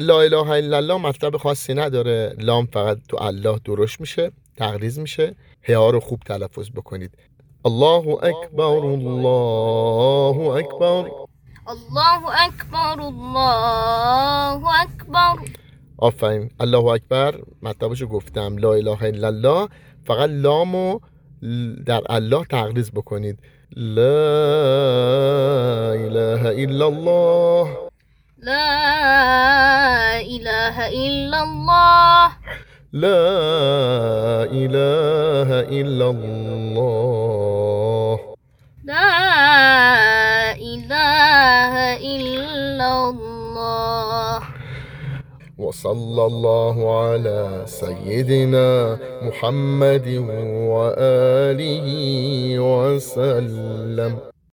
لا اله الا الله مطلب خاصی نداره. لام فقط تو الله درست میشه تغریز میشه. هیا رو خوب تلفظ بکنید. الله اکبر الله اکبر. الله اکبر الله اکبر. آفرین. الله اکبر مطلبشو گفتم. لا اله الا الله. فقط لامو در الله تغریز بکنید. لا اله الا الله. لا إله إلا الله. لا إله إلا الله. لا إله إلا الله. وصلى الله على سيدنا محمد وآله وسلم.